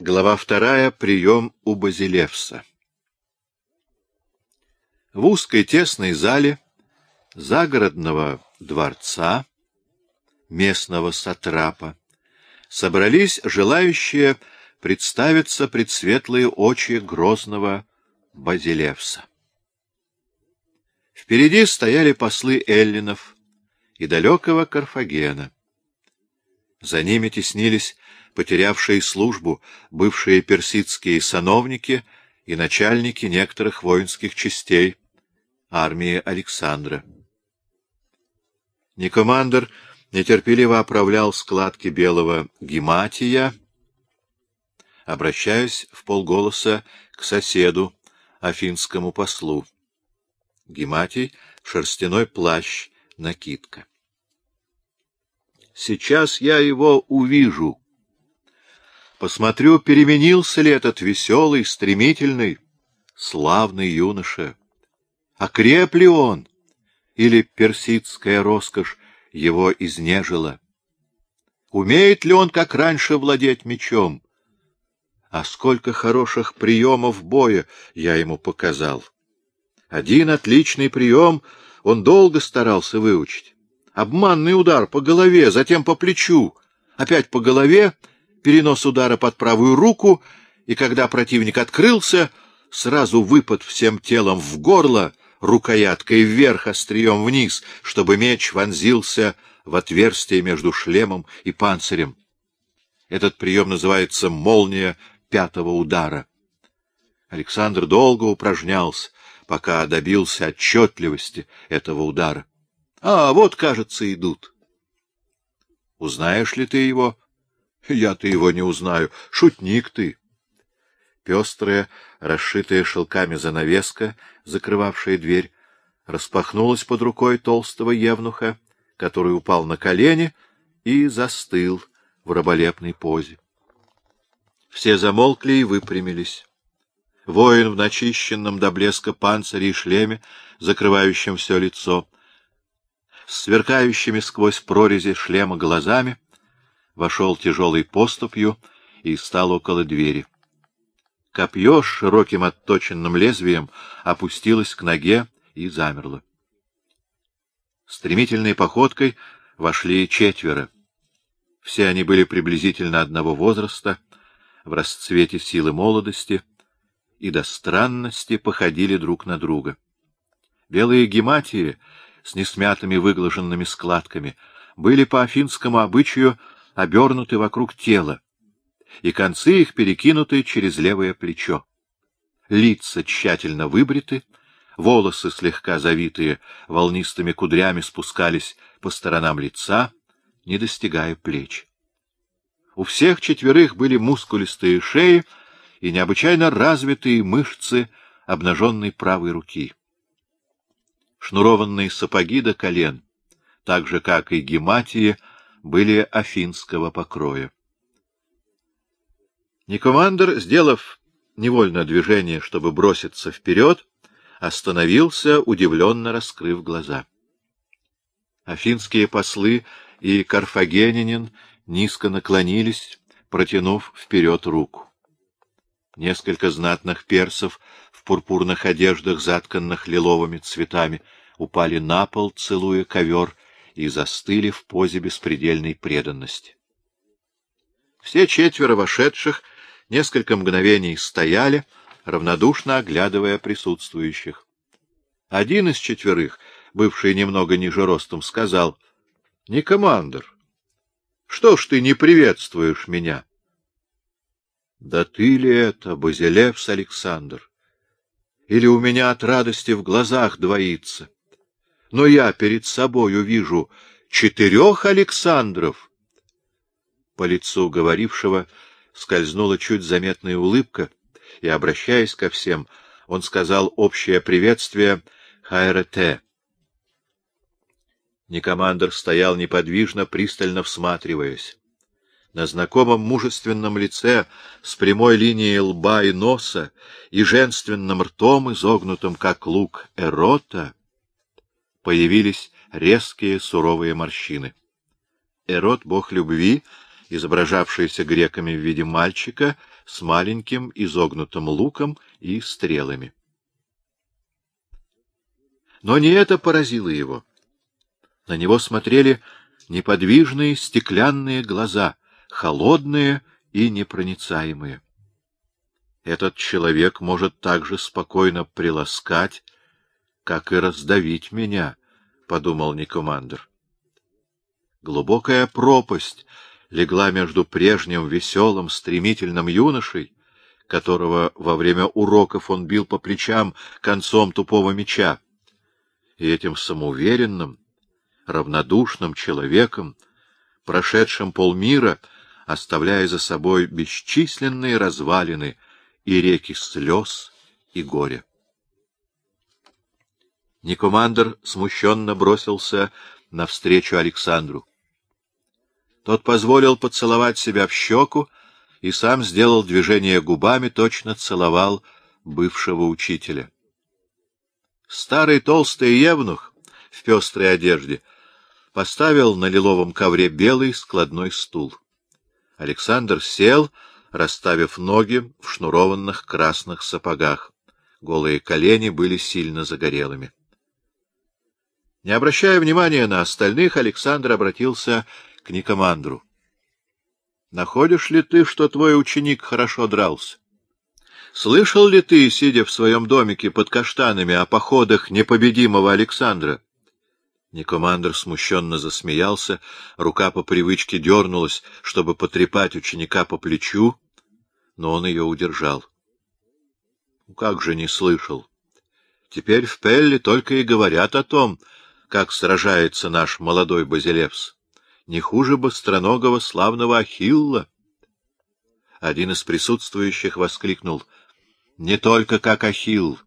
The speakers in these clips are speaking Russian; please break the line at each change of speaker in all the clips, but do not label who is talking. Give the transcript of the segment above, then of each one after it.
Глава вторая. Прием у Базилевса. В узкой тесной зале загородного дворца местного сатрапа собрались желающие представиться пред светлые очи грозного Базилевса. Впереди стояли послы эллинов и далекого Карфагена. За ними теснились потерявшие службу бывшие персидские сановники и начальники некоторых воинских частей армии Александра. Никомандр нетерпеливо оправлял складки белого гематия, обращаясь в полголоса к соседу, афинскому послу. Гематий — шерстяной плащ, накидка. «Сейчас я его увижу», Посмотрю, переменился ли этот веселый, стремительный, славный юноша. Окреп ли он? Или персидская роскошь его изнежила? Умеет ли он, как раньше, владеть мечом? А сколько хороших приемов боя я ему показал! Один отличный прием он долго старался выучить. Обманный удар по голове, затем по плечу, опять по голове — перенос удара под правую руку, и когда противник открылся, сразу выпад всем телом в горло, рукояткой вверх, острием вниз, чтобы меч вонзился в отверстие между шлемом и панцирем. Этот прием называется «молния пятого удара». Александр долго упражнялся, пока добился отчетливости этого удара. А, вот, кажется, идут. Узнаешь ли ты его? Я-то его не узнаю. Шутник ты. Пестрая, расшитая шелками занавеска, закрывавшая дверь, распахнулась под рукой толстого евнуха, который упал на колени и застыл в раболепной позе. Все замолкли и выпрямились. Воин в начищенном до блеска панцире и шлеме, закрывающем все лицо, сверкающими сквозь прорези шлема глазами, вошел тяжелой поступью и стал около двери. Копье с широким отточенным лезвием опустилось к ноге и замерло. Стремительной походкой вошли четверо. Все они были приблизительно одного возраста, в расцвете силы молодости, и до странности походили друг на друга. Белые гематии с несмятыми выглаженными складками были по афинскому обычаю обернуты вокруг тела, и концы их перекинуты через левое плечо. Лица тщательно выбриты, волосы, слегка завитые волнистыми кудрями, спускались по сторонам лица, не достигая плеч. У всех четверых были мускулистые шеи и необычайно развитые мышцы обнаженной правой руки. Шнурованные сапоги до колен, так же, как и гематии, были афинского покроя. Никомандр, сделав невольно движение, чтобы броситься вперед, остановился, удивленно раскрыв глаза. Афинские послы и карфагенинин низко наклонились, протянув вперед руку. Несколько знатных персов в пурпурных одеждах, затканных лиловыми цветами, упали на пол, целуя ковер, и застыли в позе беспредельной преданности. Все четверо вошедших несколько мгновений стояли, равнодушно оглядывая присутствующих. Один из четверых, бывший немного ниже ростом, сказал, — Не командор, что ж ты не приветствуешь меня? — Да ты ли это, Базилевс Александр? Или у меня от радости в глазах двоится? — но я перед собою вижу четырех Александров. По лицу говорившего скользнула чуть заметная улыбка, и, обращаясь ко всем, он сказал общее приветствие «Хайрете». Никомандр стоял неподвижно, пристально всматриваясь. На знакомом мужественном лице с прямой линией лба и носа и женственным ртом, изогнутым как лук эрота, появились резкие суровые морщины. Эрот, бог любви, изображавшийся греками в виде мальчика с маленьким изогнутым луком и стрелами. Но не это поразило его. На него смотрели неподвижные стеклянные глаза, холодные и непроницаемые. Этот человек может так же спокойно приласкать, как и раздавить меня, — подумал Никомандр. Глубокая пропасть легла между прежним веселым, стремительным юношей, которого во время уроков он бил по плечам концом тупого меча, и этим самоуверенным, равнодушным человеком, прошедшим полмира, оставляя за собой бесчисленные развалины и реки слез и горя. Никомандр смущенно бросился навстречу Александру. Тот позволил поцеловать себя в щеку и сам сделал движение губами, точно целовал бывшего учителя. Старый толстый евнух в пестрой одежде поставил на лиловом ковре белый складной стул. Александр сел, расставив ноги в шнурованных красных сапогах. Голые колени были сильно загорелыми. Не обращая внимания на остальных, Александр обратился к Никомандру. — Находишь ли ты, что твой ученик хорошо дрался? Слышал ли ты, сидя в своем домике под каштанами, о походах непобедимого Александра? Никомандр смущенно засмеялся, рука по привычке дернулась, чтобы потрепать ученика по плечу, но он ее удержал. — Как же не слышал? Теперь в Пелле только и говорят о том, как сражается наш молодой Базилевс. Не хуже быстроногого славного Ахилла. Один из присутствующих воскликнул — не только как Ахилл.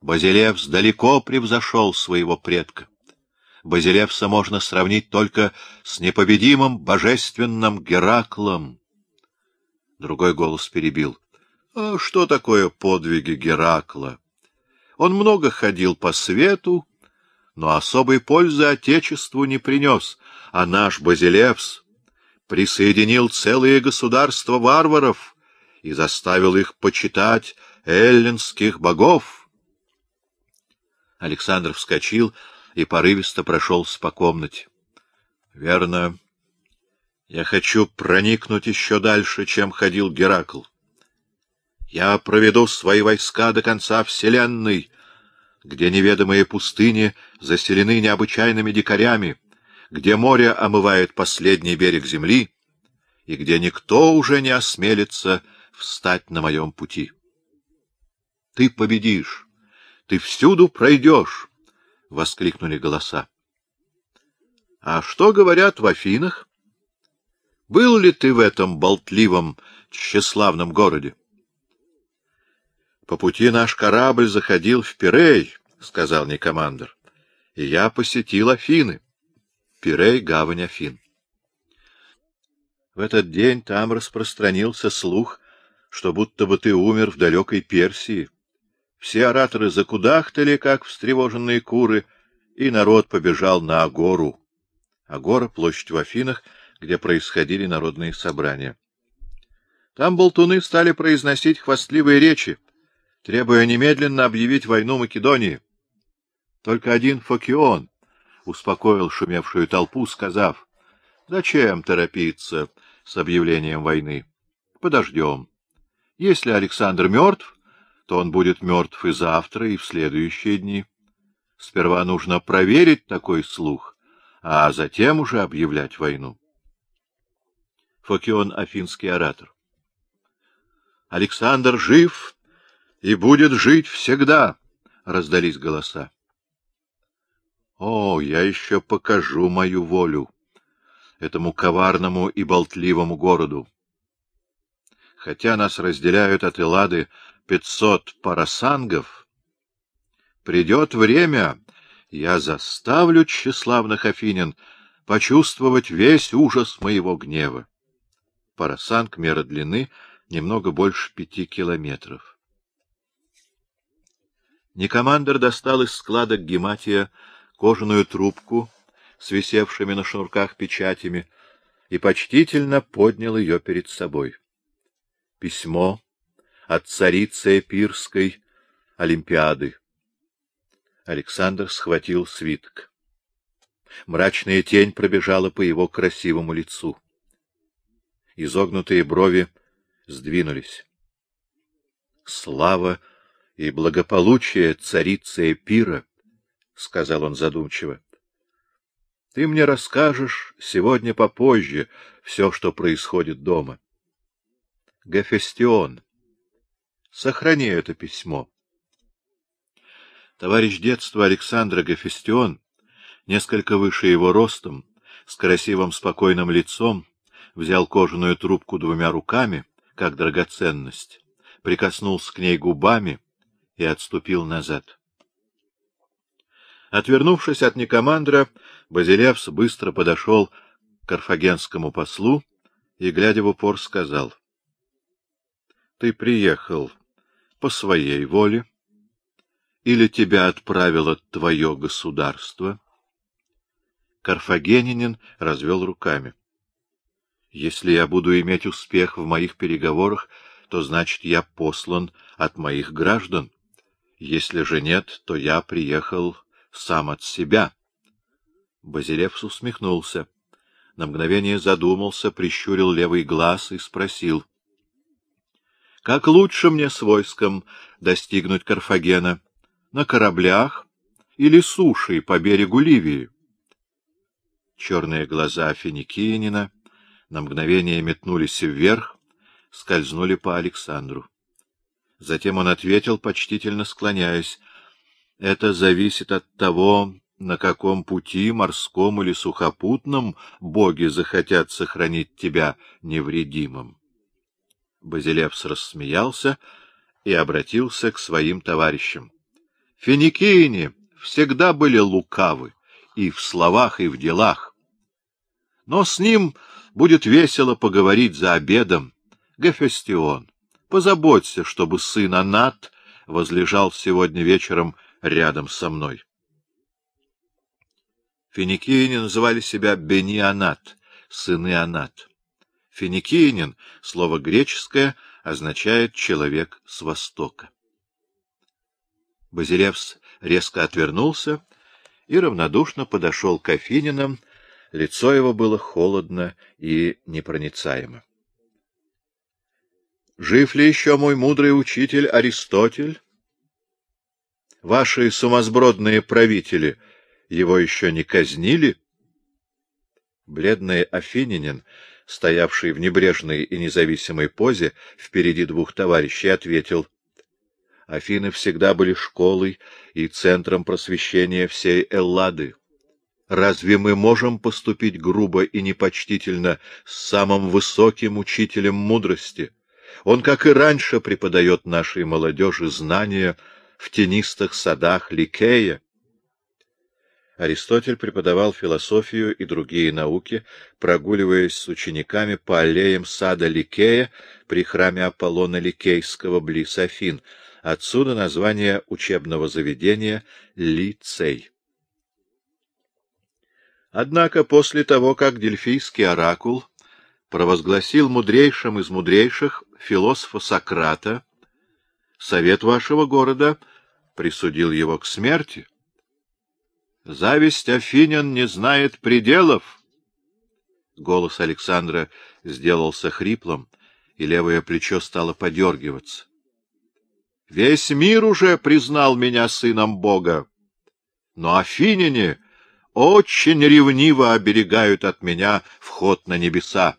Базилевс далеко превзошел своего предка. Базилевса можно сравнить только с непобедимым божественным Гераклом. Другой голос перебил. А что такое подвиги Геракла? Он много ходил по свету, но особой пользы Отечеству не принес, а наш Базилевс присоединил целые государства варваров — и заставил их почитать эллинских богов. Александр вскочил и порывисто прошелся по комнате. — Верно. Я хочу проникнуть еще дальше, чем ходил Геракл. Я проведу свои войска до конца Вселенной, где неведомые пустыни заселены необычайными дикарями, где море омывает последний берег земли, и где никто уже не осмелится встать на моем пути. Ты победишь, ты всюду пройдешь, — воскликнули голоса. А что говорят в Афинах? Был ли ты в этом болтливом, тщеславном городе? По пути наш корабль заходил в Пирей, — сказал Никомандр, — и я посетил Афины. Пирей — гавань Афин. В этот день там распространился слух что будто бы ты умер в далекой Персии. Все ораторы закудахтали, как встревоженные куры, и народ побежал на Агору. Агора — площадь в Афинах, где происходили народные собрания. Там болтуны стали произносить хвастливые речи, требуя немедленно объявить войну Македонии. Только один Фокион успокоил шумевшую толпу, сказав, «Зачем торопиться с объявлением войны? Подождем». Если Александр мертв, то он будет мертв и завтра, и в следующие дни. Сперва нужно проверить такой слух, а затем уже объявлять войну. Фокион — афинский оратор. Александр жив и будет жить всегда, — раздались голоса. О, я еще покажу мою волю этому коварному и болтливому городу хотя нас разделяют от Эллады пятьсот парасангов, придет время, я заставлю тщеславных афинин почувствовать весь ужас моего гнева. Парасанг, мера длины, немного больше пяти километров. Никомандер достал из складок гематия кожаную трубку с висевшими на шнурках печатями и почтительно поднял ее перед собой. Письмо от царицы Эпирской Олимпиады. Александр схватил свиток. Мрачная тень пробежала по его красивому лицу. Изогнутые брови сдвинулись. Слава и благополучие царицы Эпира, — сказал он задумчиво. — Ты мне расскажешь сегодня попозже все, что происходит дома. Гефестион, сохрани это письмо. Товарищ детства Александра Гефестион, несколько выше его ростом, с красивым спокойным лицом, взял кожаную трубку двумя руками, как драгоценность, прикоснулся к ней губами и отступил назад. Отвернувшись от Никомандра, Базилевс быстро подошел к карфагенскому послу и, глядя в упор, сказал. — Ты приехал по своей воле или тебя отправило твое государство? Карфагенинин развел руками. — Если я буду иметь успех в моих переговорах, то значит, я послан от моих граждан. Если же нет, то я приехал сам от себя. Базилевс усмехнулся. На мгновение задумался, прищурил левый глаз и спросил. — Как лучше мне с войском достигнуть Карфагена? На кораблях или сушей по берегу Ливии? Черные глаза Финикиянина на мгновение метнулись вверх, скользнули по Александру. Затем он ответил, почтительно склоняясь, — Это зависит от того, на каком пути, морском или сухопутном, боги захотят сохранить тебя невредимым. Базилевс рассмеялся и обратился к своим товарищам. — Финикийне всегда были лукавы и в словах, и в делах. Но с ним будет весело поговорить за обедом, Гефестион. Позаботься, чтобы сын Анат возлежал сегодня вечером рядом со мной. Финикияне называли себя Бенианат, сыны Анат. Финикиянин, слово греческое, означает «человек с востока». Базилевс резко отвернулся и равнодушно подошел к Афининам, лицо его было холодно и непроницаемо. Жив ли еще мой мудрый учитель Аристотель? Ваши сумасбродные правители его еще не казнили? Бледный Афининин, стоявший в небрежной и независимой позе впереди двух товарищей, ответил. Афины всегда были школой и центром просвещения всей Эллады. Разве мы можем поступить грубо и непочтительно с самым высоким учителем мудрости? Он, как и раньше, преподает нашей молодежи знания в тенистых садах Ликея. Аристотель преподавал философию и другие науки, прогуливаясь с учениками по аллеям сада Ликея при храме Аполлона Ликейского близ Афин. Отсюда название учебного заведения «Лицей». Однако после того, как Дельфийский оракул провозгласил мудрейшим из мудрейших философа Сократа, совет вашего города присудил его к смерти. Зависть Афинян не знает пределов. Голос Александра сделался хриплым, и левое плечо стало подергиваться. Весь мир уже признал меня сыном Бога, но афиняне очень ревниво оберегают от меня вход на небеса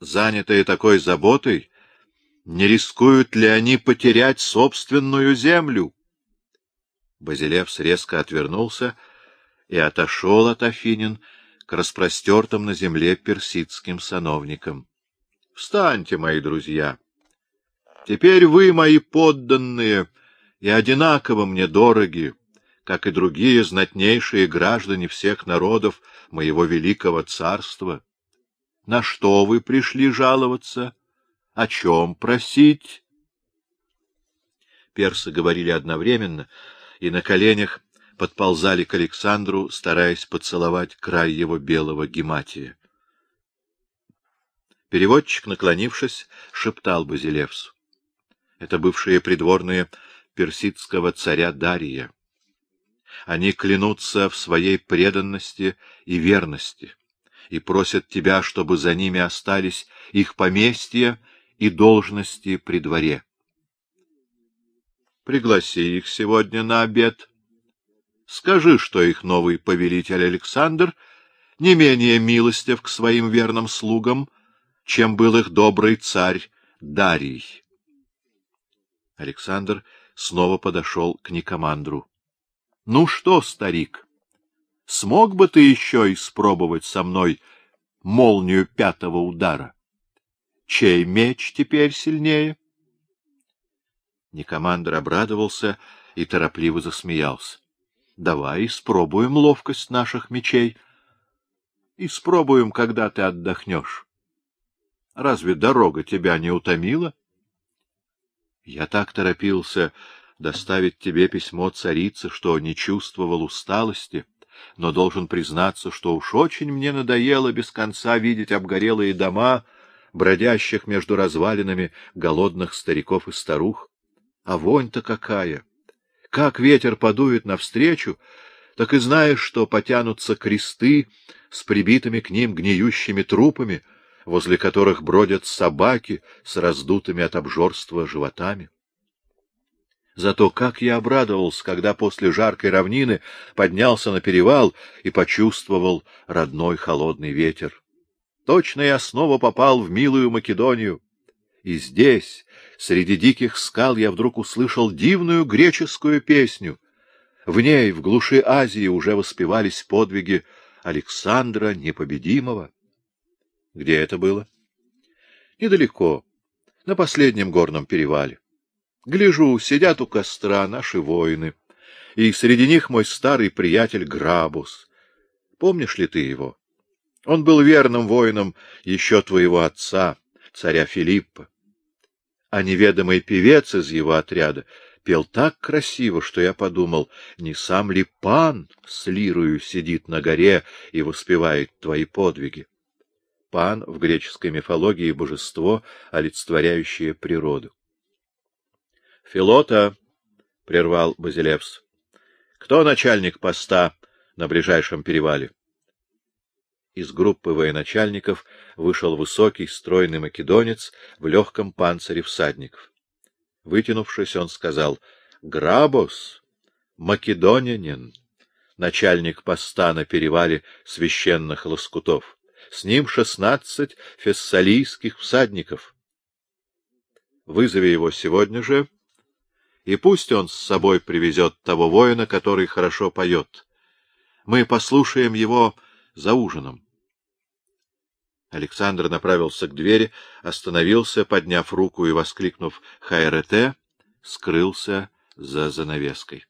занятые такой заботой, не рискуют ли они потерять собственную землю? Базилевс резко отвернулся и отошел от Афинин к распростертым на земле персидским сановникам. — Встаньте, мои друзья! Теперь вы, мои подданные, и одинаково мне дороги, как и другие знатнейшие граждане всех народов моего великого царства. На что вы пришли жаловаться? О чем просить? Персы говорили одновременно, и на коленях подползали к Александру, стараясь поцеловать край его белого гематия. Переводчик, наклонившись, шептал Базилевсу. Это бывшие придворные персидского царя Дария. Они клянутся в своей преданности и верности и просят тебя, чтобы за ними остались их поместья и должности при дворе. Пригласи их сегодня на обед. Скажи, что их новый повелитель Александр не менее милостив к своим верным слугам, чем был их добрый царь Дарий. Александр снова подошел к Никомандру. — Ну что, старик, смог бы ты еще испробовать со мной молнию пятого удара? Чей меч теперь сильнее? Никомандр обрадовался и торопливо засмеялся. — Давай испробуем ловкость наших мечей. Испробуем, когда ты отдохнешь. Разве дорога тебя не утомила? Я так торопился доставить тебе письмо царицы, что не чувствовал усталости, но должен признаться, что уж очень мне надоело без конца видеть обгорелые дома, бродящих между развалинами голодных стариков и старух. А вонь-то какая! Как ветер подует навстречу, так и знаешь, что потянутся кресты с прибитыми к ним гниющими трупами — возле которых бродят собаки с раздутыми от обжорства животами. Зато как я обрадовался, когда после жаркой равнины поднялся на перевал и почувствовал родной холодный ветер. Точно я снова попал в милую Македонию. И здесь, среди диких скал, я вдруг услышал дивную греческую песню. В ней, в глуши Азии, уже воспевались подвиги Александра Непобедимого. Где это было? Недалеко, на последнем горном перевале. Гляжу, сидят у костра наши воины, и среди них мой старый приятель Грабус. Помнишь ли ты его? Он был верным воином еще твоего отца, царя Филиппа. А неведомый певец из его отряда пел так красиво, что я подумал, не сам ли пан с лирою сидит на горе и воспевает твои подвиги? Пан в греческой мифологии божество, олицетворяющее природу. — Филота, — прервал Базилевс, — кто начальник поста на ближайшем перевале? Из группы военачальников вышел высокий, стройный македонец в легком панцире всадников. Вытянувшись, он сказал — Грабос, македонянин, начальник поста на перевале священных лоскутов с ним шестнадцать фессалийских всадников. Вызови его сегодня же, и пусть он с собой привезет того воина, который хорошо поет. Мы послушаем его за ужином. Александр направился к двери, остановился, подняв руку и воскликнув «Хайрете», скрылся за занавеской.